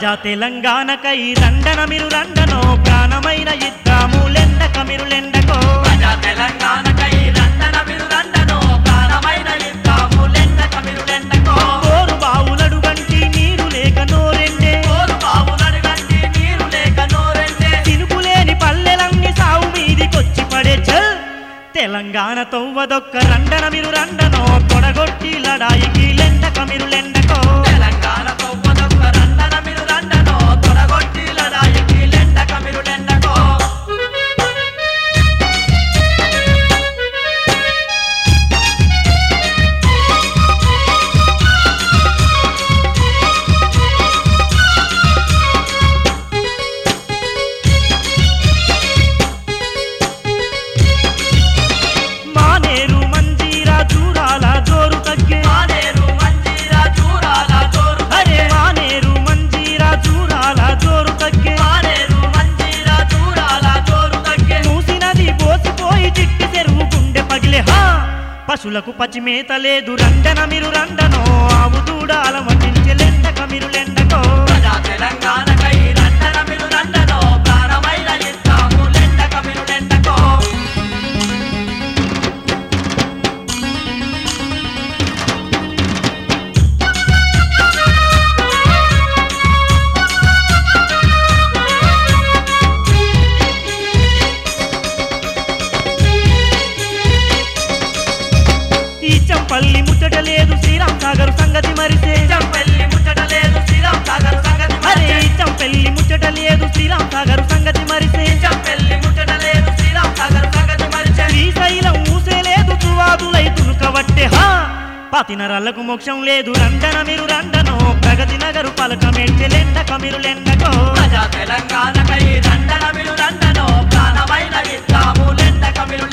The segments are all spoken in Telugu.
ప్రజా తెలంగాణకై రండన మీరు రండనో ప్రాణమైన ఇద్దాము లెండక మీరు లెండకో. ప్రజా తెలంగాణకై రండన మీరు రండనో ప్రాణమైన యుద్ధాము లెండక మీరు లెండకో. కోరు బావులడు గంటి నీరు లేక నోరెండే. కోరు బావులను గంటి నీరు లేక నోరెండే. తినుకులేని పల్లెలన్నీ సావు మీదికొచ్చి పడే చల్ తెలంగాణ తొవ్వదొక్క రండన మీరు రండనో తొడగొట్టి లడాయికి లెండక మీరు లెండకో. తెలంగాణ పశులకు పచ్చిమేత లేదు. రండన మీరు రండనో ఆవు దూడాల మటించి లెండక మీరు లెండకో. చంపల్లి ముచ్చట లేదు శ్రీరామ్ సాగర్ సంగతి మరిసే పెళ్ళి ముచ్చట లేదు శ్రీరామ్ సాగర్ సంగతి. ఈ చంపెల్లి ముచ్చట లేదు శ్రీరామ్ సాగర్ సంగతి మరిసే పెళ్ళి ముచ్చట లేదు శ్రీరామ్ సాగర్ సంగతి మరిచే. శ్రీశైలం ఊసే లేదు తువాదులైతును కవట్టే హా పాతి నరాలకు మోక్షం లేదు రండన మీరు రండనో ప్రగతి నగరు పలక లెండక మీరు లెండకో తెలంగాణకై రండన మీరు రండనో ప్రాణమైన యుద్ధాము లెండక మీరు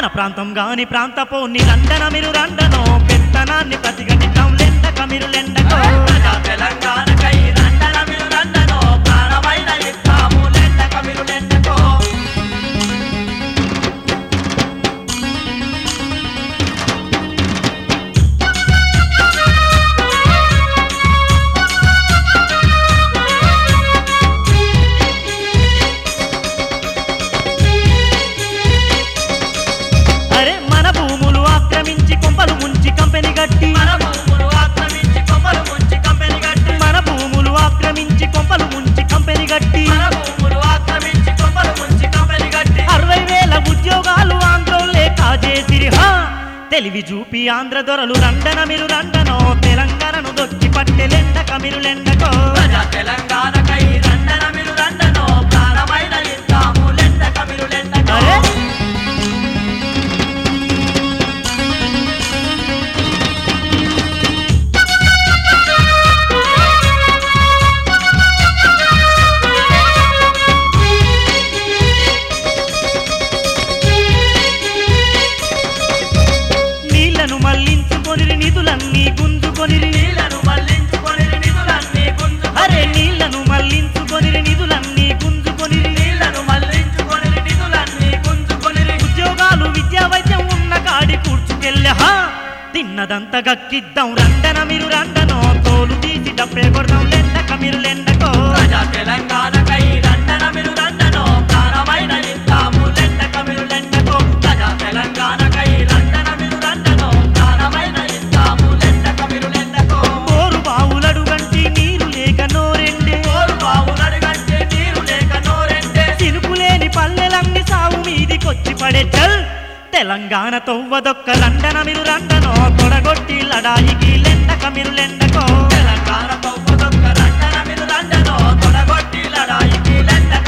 మన ప్రాంతం గాని ప్రాంతపోని లండన మీరు రండనో పెత్తనాన్ని ప్రతిఘటితం లెండక మీరు లెండకో. తెలివి చూపి ఆంధ్ర దొరలు రండన మీరు రండనో తెలంగాణను దొచ్చి పట్టెలెండక మీరు లెండకో. తెలంగాణకై రండన మీరు చెల్లె హా! తిన్నదంతా గక్కిద్దాం. రండన మీరు రండనో తోలు తీసి డప్పే కొడదాం. లెండక మీరు లెండకో. తెలంగాణ తెలంగాణ తొవ్వదొక్క లండన మీరు రండనో? కొడగొట్టి లడాయికి లెండక మీరు లెండకో? తెలంగాణ తొవ్వదొక్క లండన మీరు రండనో? కొడగొట్టి లడాయికి లెండక